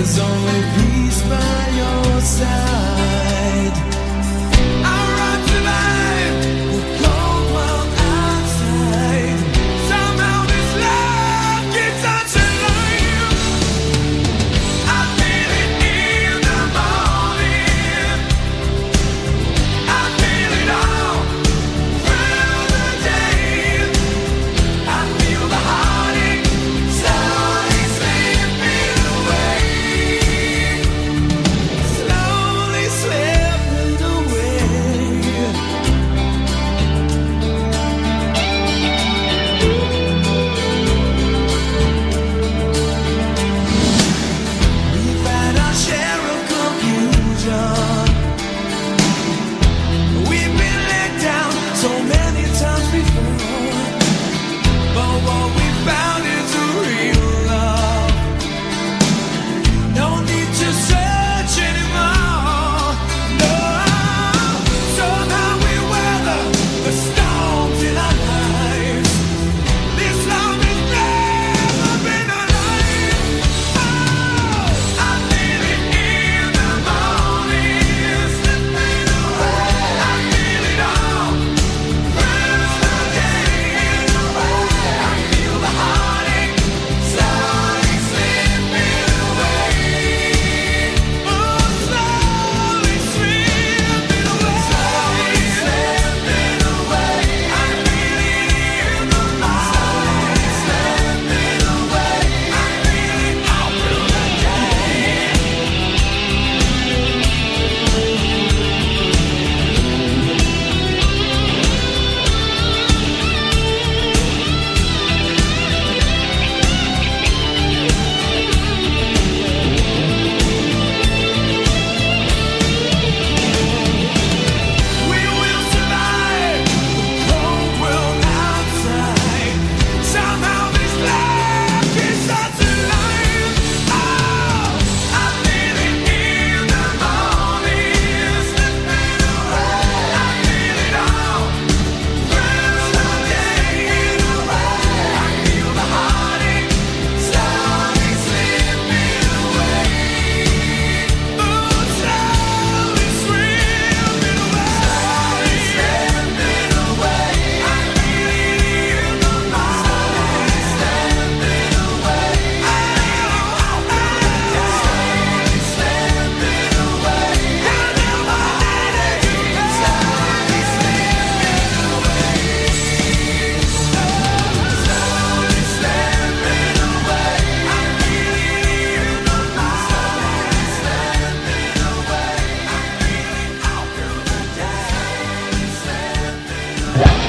There's only peace by your side.